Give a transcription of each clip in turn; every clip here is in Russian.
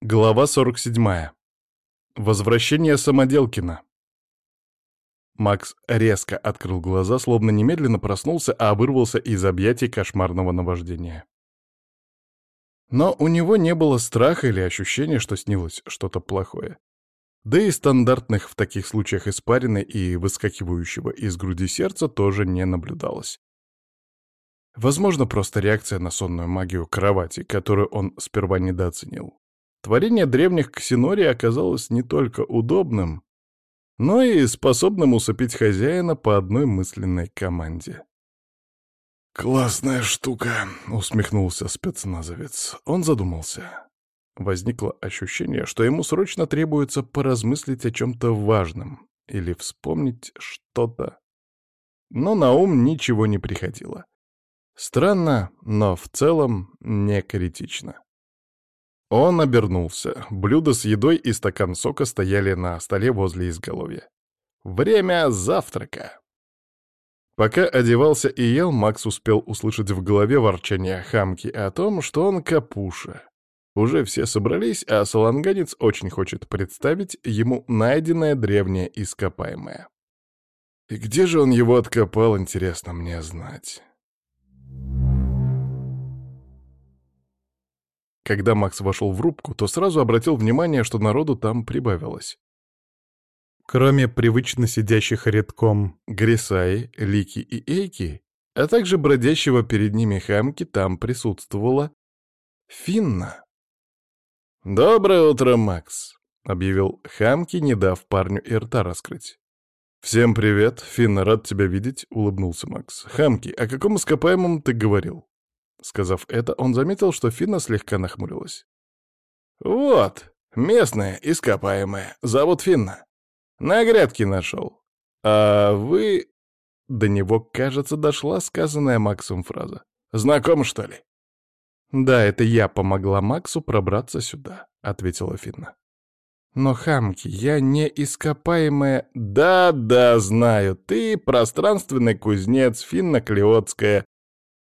Глава 47. Возвращение Самоделкина. Макс резко открыл глаза, словно немедленно проснулся, а вырвался из объятий кошмарного наваждения. Но у него не было страха или ощущения, что снилось что-то плохое. Да и стандартных в таких случаях испарины и выскакивающего из груди сердца тоже не наблюдалось. Возможно, просто реакция на сонную магию кровати, которую он сперва недооценил. Творение древних ксенорий оказалось не только удобным, но и способным усыпить хозяина по одной мысленной команде. «Классная штука», — усмехнулся спецназовец. Он задумался. Возникло ощущение, что ему срочно требуется поразмыслить о чем-то важном или вспомнить что-то. Но на ум ничего не приходило. Странно, но в целом не критично. Он обернулся. Блюдо с едой и стакан сока стояли на столе возле изголовья. Время завтрака. Пока одевался и ел, Макс успел услышать в голове ворчание хамки о том, что он капуша. Уже все собрались, а саланганец очень хочет представить ему найденное древнее ископаемое. И где же он его откопал, интересно мне знать. Когда Макс вошел в рубку, то сразу обратил внимание, что народу там прибавилось. Кроме привычно сидящих редком Грисаи, Лики и Эйки, а также бродящего перед ними хамки, там присутствовала Финна. «Доброе утро, Макс», — объявил хамки, не дав парню и рта раскрыть. «Всем привет, Финна, рад тебя видеть», — улыбнулся Макс. «Хамки, о каком ископаемом ты говорил?» Сказав это, он заметил, что Финна слегка нахмурилась. «Вот, местная, ископаемая, зовут Финна. На грядке нашел. А вы...» До него, кажется, дошла сказанная Максом фраза. «Знаком, что ли?» «Да, это я помогла Максу пробраться сюда», — ответила Финна. «Но, Хамки, я не ископаемая...» «Да-да, знаю, ты пространственный кузнец, Финна Клеотская,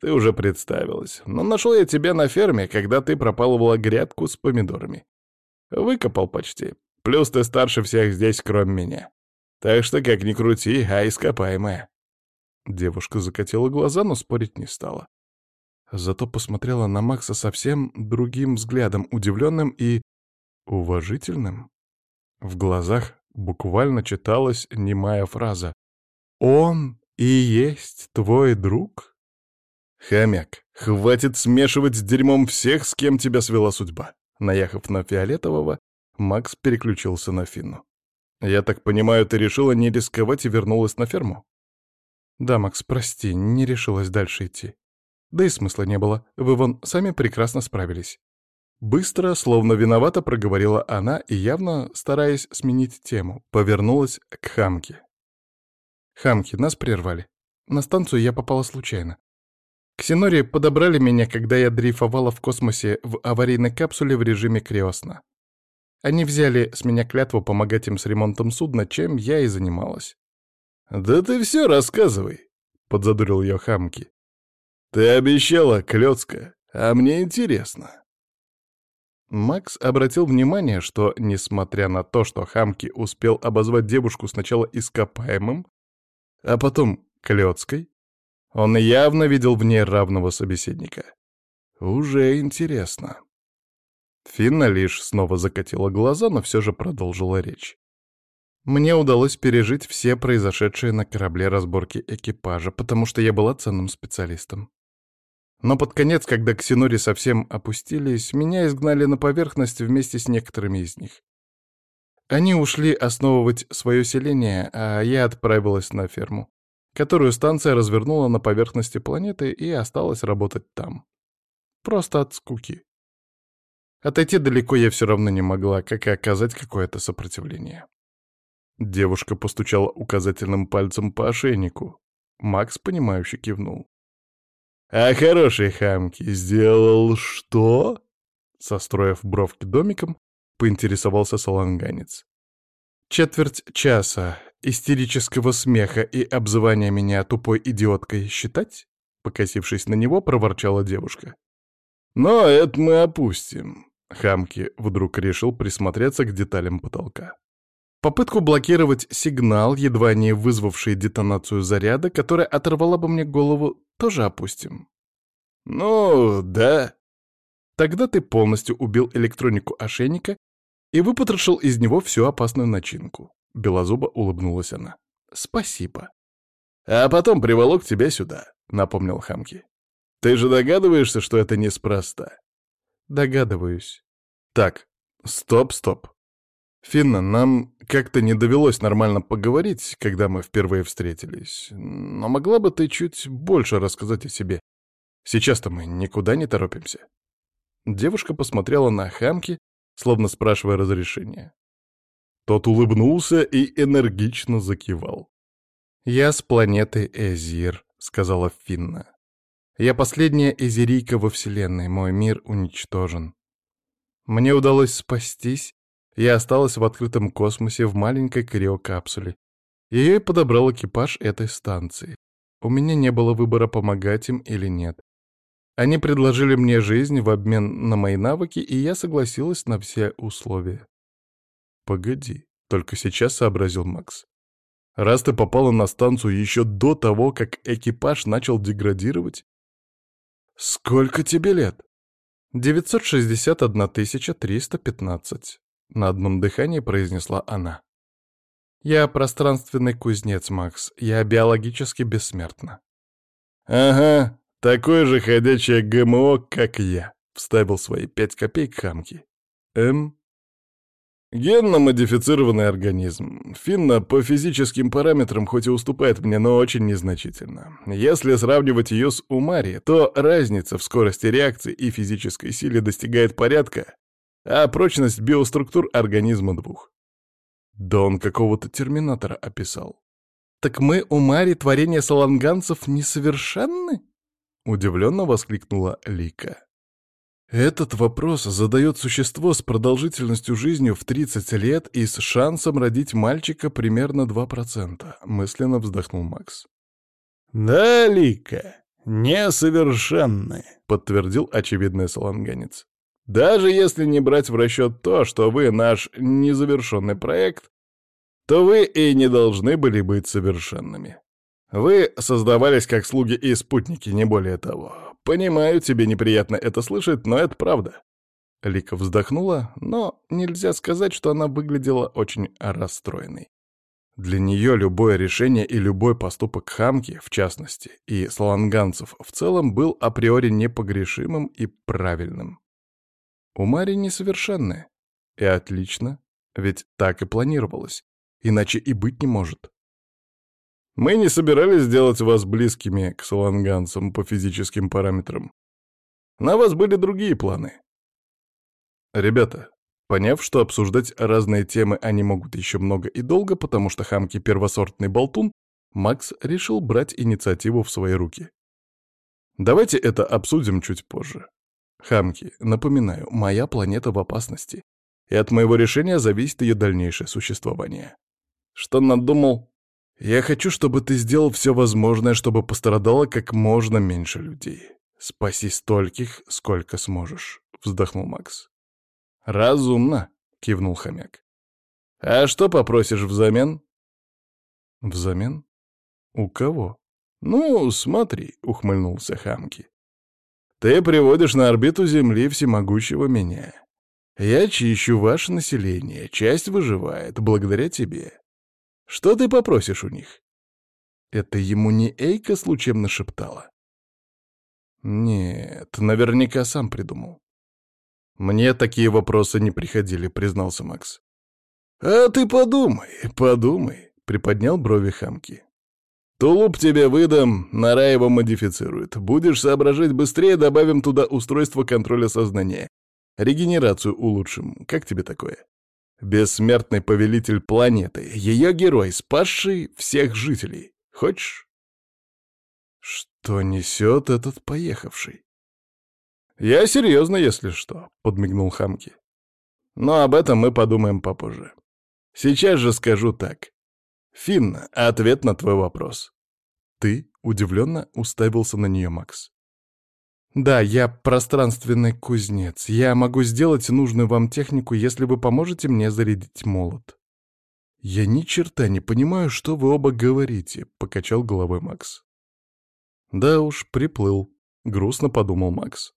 ты уже представилась. Но нашел я тебя на ферме, когда ты пропалывала грядку с помидорами. Выкопал почти. Плюс ты старше всех здесь, кроме меня. Так что, как ни крути, а ископаемая. Девушка закатила глаза, но спорить не стала. Зато посмотрела на Макса совсем другим взглядом, удивленным и уважительным. В глазах буквально читалась немая фраза «Он и есть твой друг?» «Хомяк, хватит смешивать с дерьмом всех, с кем тебя свела судьба!» Наехав на Фиолетового, Макс переключился на Финну. «Я так понимаю, ты решила не рисковать и вернулась на ферму?» «Да, Макс, прости, не решилась дальше идти. Да и смысла не было, вы вон сами прекрасно справились». Быстро, словно виновата, проговорила она и, явно стараясь сменить тему, повернулась к Хамке. «Хамки, нас прервали. На станцию я попала случайно. Ксенории подобрали меня, когда я дрейфовала в космосе в аварийной капсуле в режиме криосна. Они взяли с меня клятву помогать им с ремонтом судна, чем я и занималась. «Да ты все рассказывай», — подзадурил ее Хамки. «Ты обещала, Клёцка, а мне интересно». Макс обратил внимание, что, несмотря на то, что Хамки успел обозвать девушку сначала ископаемым, а потом Клёцкой, он явно видел в ней равного собеседника. Уже интересно. Финна лишь снова закатила глаза, но все же продолжила речь. Мне удалось пережить все произошедшие на корабле разборки экипажа, потому что я была ценным специалистом. Но под конец, когда ксенори совсем опустились, меня изгнали на поверхность вместе с некоторыми из них. Они ушли основывать свое селение, а я отправилась на ферму которую станция развернула на поверхности планеты и осталась работать там. Просто от скуки. Отойти далеко я все равно не могла, как и оказать какое-то сопротивление. Девушка постучала указательным пальцем по ошейнику. Макс, понимающе кивнул. «А хороший хамки сделал что?» Состроив бровки домиком, поинтересовался саланганец. Четверть часа истерического смеха и обзывания меня тупой идиоткой считать?» Покосившись на него, проворчала девушка. «Но это мы опустим. Хамки вдруг решил присмотреться к деталям потолка. Попытку блокировать сигнал, едва не вызвавший детонацию заряда, которая оторвала бы мне голову, тоже опустим. Ну, да. Тогда ты полностью убил электронику ошейника и выпотрошил из него всю опасную начинку. Белозуба улыбнулась она. Спасибо. А потом приволок тебя сюда, напомнил Хамки. Ты же догадываешься, что это неспроста? Догадываюсь. Так, стоп, стоп. Финна, нам как-то не довелось нормально поговорить, когда мы впервые встретились. Но могла бы ты чуть больше рассказать о себе? Сейчас-то мы никуда не торопимся. Девушка посмотрела на Хамки, словно спрашивая разрешения. Тот улыбнулся и энергично закивал. «Я с планеты Эзир», — сказала Финна. «Я последняя эзерийка во Вселенной, мой мир уничтожен. Мне удалось спастись, я осталась в открытом космосе в маленькой криокапсуле. Ее и подобрал экипаж этой станции. У меня не было выбора, помогать им или нет. Они предложили мне жизнь в обмен на мои навыки, и я согласилась на все условия. «Погоди», — только сейчас сообразил Макс. «Раз ты попала на станцию еще до того, как экипаж начал деградировать...» «Сколько тебе лет?» «961 315», — на одном дыхании произнесла она. «Я пространственный кузнец, Макс. Я биологически бессмертна». «Ага, такое же ходячее ГМО, как я», — вставил свои пять копеек хамки. «Эм?» Генно-модифицированный организм. Финна по физическим параметрам хоть и уступает мне, но очень незначительно. Если сравнивать ее с Умари, то разница в скорости реакции и физической силе достигает порядка, а прочность биоструктур организма двух. Да он какого-то терминатора описал. «Так мы, Умари, творение саланганцев, несовершенны?» — удивленно воскликнула Лика. Этот вопрос задает существо с продолжительностью жизни в 30 лет и с шансом родить мальчика примерно 2%, мысленно вздохнул Макс. «Да, Лика, несовершенны», — подтвердил очевидный саланганец. «Даже если не брать в расчет то, что вы наш незавершенный проект, то вы и не должны были быть совершенными. Вы создавались как слуги и спутники, не более того. «Понимаю, тебе неприятно это слышать, но это правда». Лика вздохнула, но нельзя сказать, что она выглядела очень расстроенной. Для нее любое решение и любой поступок Хамки, в частности, и сланганцев в целом был априори непогрешимым и правильным. У Мари несовершенная. И отлично, ведь так и планировалось. Иначе и быть не может. Мы не собирались сделать вас близкими к саланганцам по физическим параметрам. На вас были другие планы. Ребята, поняв, что обсуждать разные темы они могут еще много и долго, потому что Хамки первосортный болтун, Макс решил брать инициативу в свои руки. Давайте это обсудим чуть позже. Хамки, напоминаю, моя планета в опасности, и от моего решения зависит ее дальнейшее существование. Что надумал? Я хочу, чтобы ты сделал все возможное, чтобы пострадало как можно меньше людей. Спаси стольких, сколько сможешь, — вздохнул Макс. Разумно, — кивнул хомяк. А что попросишь взамен? Взамен? У кого? Ну, смотри, — ухмыльнулся Хамки. Ты приводишь на орбиту Земли всемогущего меня. Я чищу ваше население, часть выживает благодаря тебе. Что ты попросишь у них?» Это ему не Эйка случайно шептала? Нет, наверняка сам придумал. Мне такие вопросы не приходили, признался Макс. «А ты подумай, подумай», — приподнял брови хамки. «Тулуп тебе выдам, нора его модифицирует. Будешь соображать быстрее, добавим туда устройство контроля сознания. Регенерацию улучшим. Как тебе такое?» Бессмертный повелитель планеты, ее герой, спасший всех жителей. Хочешь? Что несет этот поехавший? Я серьезно, если что, подмигнул Хамки. Но об этом мы подумаем попозже. Сейчас же скажу так. Финна, ответ на твой вопрос. Ты удивленно уставился на нее, Макс. Да, я пространственный кузнец. Я могу сделать нужную вам технику, если вы поможете мне зарядить молот. «Я ни черта не понимаю, что вы оба говорите», — покачал головой Макс. «Да уж, приплыл», — грустно подумал Макс.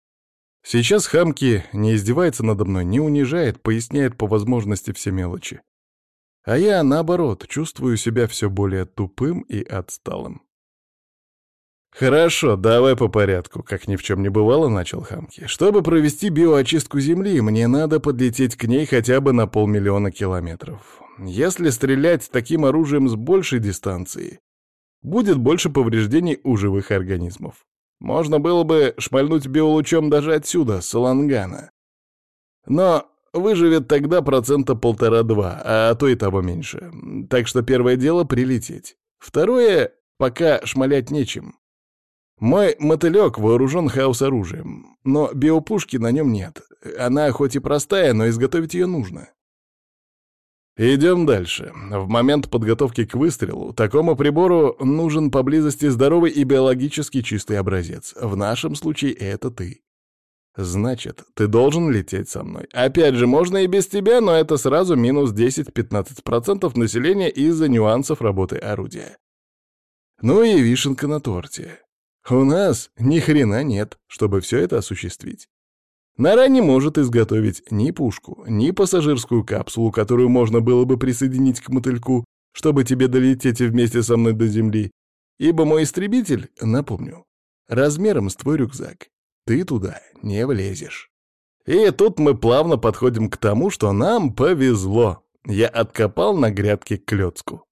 «Сейчас Хамки не издевается надо мной, не унижает, поясняет по возможности все мелочи. А я, наоборот, чувствую себя все более тупым и отсталым. «Хорошо, давай по порядку», — как ни в чем не бывало, начал Хамки. «Чтобы провести биоочистку Земли, мне надо подлететь к ней хотя бы на полмиллиона километров. Если стрелять таким оружием с большей дистанции, будет больше повреждений у живых организмов. Можно было бы шмальнуть биолучом даже отсюда, с Лангана. Но выживет тогда процента полтора-два, а то и того меньше. Так что первое дело — прилететь. Второе — пока шмалять нечем. Мой мотылек вооружен хаос-оружием, но биопушки на нем нет. Она хоть и простая, но изготовить ее нужно. Идем дальше. В момент подготовки к выстрелу такому прибору нужен поблизости здоровый и биологически чистый образец. В нашем случае это ты. Значит, ты должен лететь со мной. Опять же, можно и без тебя, но это сразу минус 10-15% населения из-за нюансов работы орудия. Ну и вишенка на торте. У нас ни хрена нет, чтобы все это осуществить. Нора не может изготовить ни пушку, ни пассажирскую капсулу, которую можно было бы присоединить к мотыльку, чтобы тебе долететь вместе со мной до Земли, ибо мой истребитель, напомню, размером с твой рюкзак. Ты туда не влезешь. И тут мы плавно подходим к тому, что нам повезло. Я откопал на грядке клёцку.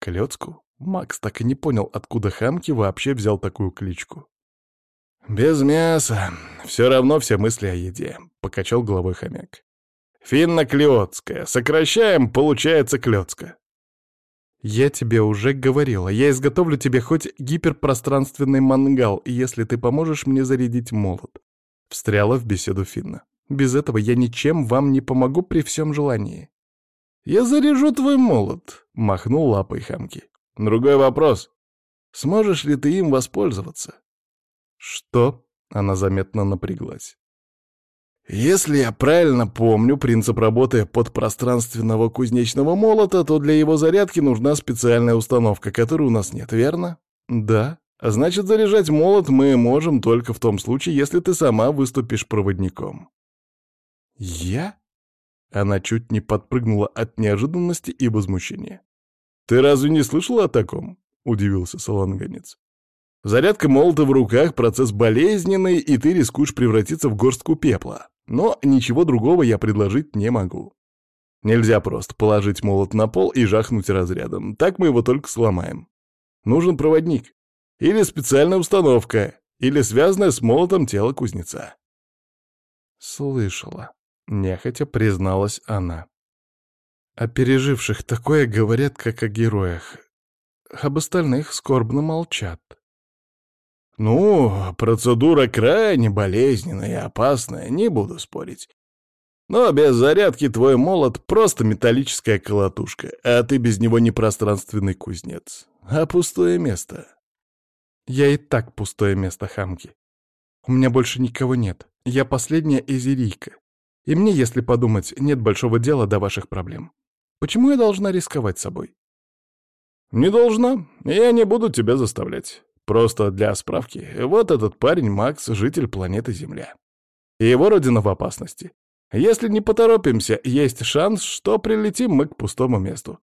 Клёцку? Макс так и не понял, откуда Хамки вообще взял такую кличку. «Без мяса. Все равно все мысли о еде», — покачал головой хомяк. «Финно-клёцкая. Сокращаем, получается клёцка». «Я тебе уже говорила. Я изготовлю тебе хоть гиперпространственный мангал, если ты поможешь мне зарядить молот», — встряла в беседу Финна. «Без этого я ничем вам не помогу при всем желании». «Я заряжу твой молот», — махнул лапой Хамки. Другой вопрос. Сможешь ли ты им воспользоваться? Что? Она заметно напряглась. Если я правильно помню принцип работы подпространственного кузнечного молота, то для его зарядки нужна специальная установка, которой у нас нет, верно? Да. Значит, заряжать молот мы можем только в том случае, если ты сама выступишь проводником. Я? Она чуть не подпрыгнула от неожиданности и возмущения. «Ты разве не слышал о таком?» — удивился саланганец. «Зарядка молота в руках — процесс болезненный, и ты рискуешь превратиться в горстку пепла. Но ничего другого я предложить не могу. Нельзя просто положить молот на пол и жахнуть разрядом. Так мы его только сломаем. Нужен проводник. Или специальная установка, или связанное с молотом тело кузнеца». «Слышала», — нехотя призналась она. О переживших такое говорят, как о героях. Об остальных скорбно молчат. «Ну, процедура крайне болезненная и опасная, не буду спорить. Но без зарядки твой молот — просто металлическая колотушка, а ты без него не пространственный кузнец, а пустое место». «Я и так пустое место, Хамки. У меня больше никого нет. Я последняя изерийка. И мне, если подумать, нет большого дела до ваших проблем. Почему я должна рисковать собой? Не должна. Я не буду тебя заставлять. Просто для справки. Вот этот парень Макс, житель планеты Земля. Его родина в опасности. Если не поторопимся, есть шанс, что прилетим мы к пустому месту.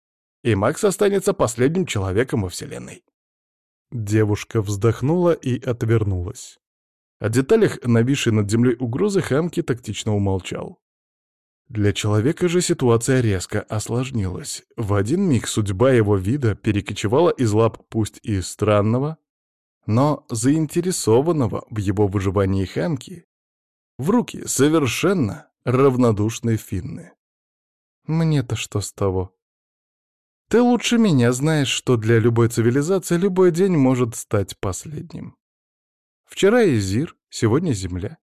И Макс останется последним человеком во Вселенной. Девушка вздохнула и отвернулась. О деталях нависшей над землей угрозы Хамки тактично умолчал. Для человека же ситуация резко осложнилась. В один миг судьба его вида перекочевала из лап пусть и странного, но заинтересованного в его выживании Ханки в руки совершенно равнодушной Финны. Мне-то что с того? Ты лучше меня знаешь, что для любой цивилизации любой день может стать последним. Вчера Изир, сегодня Земля.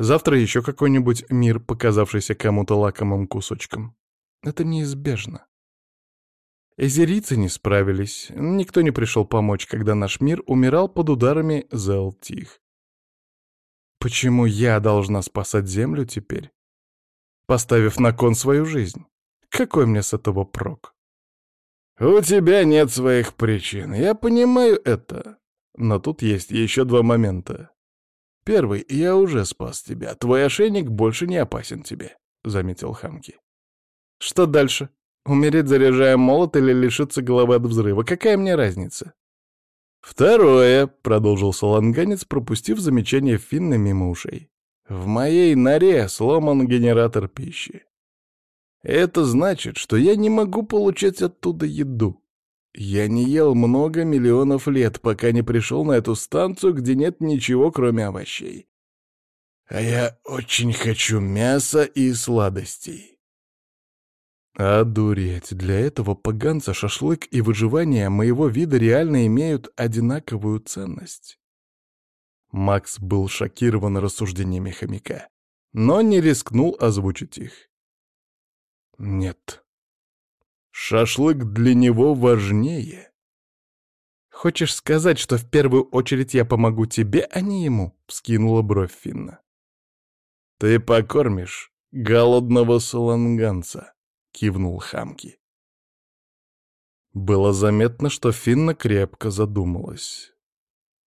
Завтра еще какой-нибудь мир, показавшийся кому-то лакомым кусочком. Это неизбежно. Эзерийцы не справились, никто не пришел помочь, когда наш мир умирал под ударами Зелтих. Почему я должна спасать Землю теперь, поставив на кон свою жизнь? Какой мне с этого прок? У тебя нет своих причин, я понимаю это. Но тут есть еще два момента. Первый, я уже спас тебя. Твой ошейник больше не опасен тебе, — заметил Хамки. Что дальше? Умереть, заряжая молот, или лишиться головы от взрыва? Какая мне разница? Второе, — продолжил саланганец, пропустив замечание Финна мимо ушей. В моей норе сломан генератор пищи. Это значит, что я не могу получать оттуда еду. Я не ел много миллионов лет, пока не пришел на эту станцию, где нет ничего, кроме овощей. А я очень хочу мяса и сладостей. Одуреть, для этого поганца шашлык и выживание моего вида реально имеют одинаковую ценность. Макс был шокирован рассуждениями хомяка, но не рискнул озвучить их. Нет, Шашлык для него важнее. «Хочешь сказать, что в первую очередь я помогу тебе, а не ему?» — вскинула бровь Финна. «Ты покормишь голодного саланганца», — кивнул Хамки. Было заметно, что Финна крепко задумалась.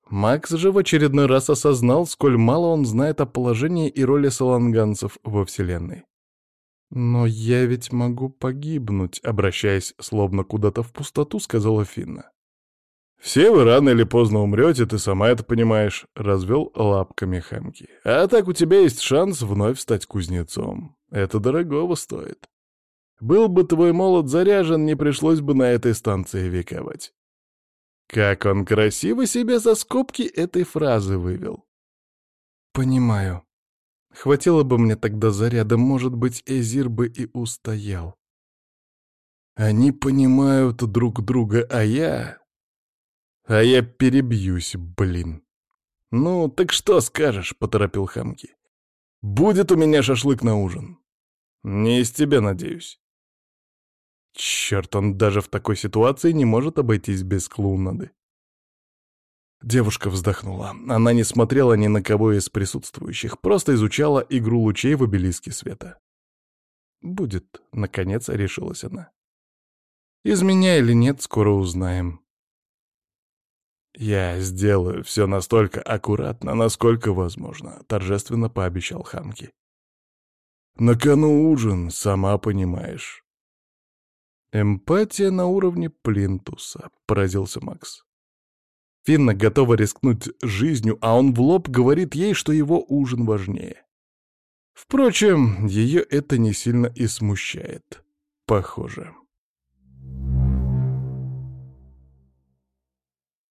Макс же в очередной раз осознал, сколь мало он знает о положении и роли саланганцев во Вселенной. «Но я ведь могу погибнуть», — обращаясь словно куда-то в пустоту, сказала Финна. «Все вы рано или поздно умрете, ты сама это понимаешь», — развел лапками Хамки. «А так у тебя есть шанс вновь стать кузнецом. Это дорогого стоит. Был бы твой молот заряжен, не пришлось бы на этой станции вековать». Как он красиво себе за скобки этой фразы вывел. «Понимаю», Хватило бы мне тогда заряда, может быть, Эзир бы и устоял. Они понимают друг друга, а я... А я перебьюсь, блин. «Ну, так что скажешь?» — поторопил Хамки. «Будет у меня шашлык на ужин. Не из тебя, надеюсь». Черт, он даже в такой ситуации не может обойтись без клоунады. Девушка вздохнула. Она не смотрела ни на кого из присутствующих, просто изучала игру лучей в обелиске света. «Будет», — наконец решилась она. «Из меня или нет, скоро узнаем». «Я сделаю все настолько аккуратно, насколько возможно», — торжественно пообещал Хамки. «На кону ужин, сама понимаешь». «Эмпатия на уровне плинтуса», — поразился Макс. Финна готова рискнуть жизнью, а он в лоб говорит ей, что его ужин важнее. Впрочем, ее это не сильно и смущает. Похоже.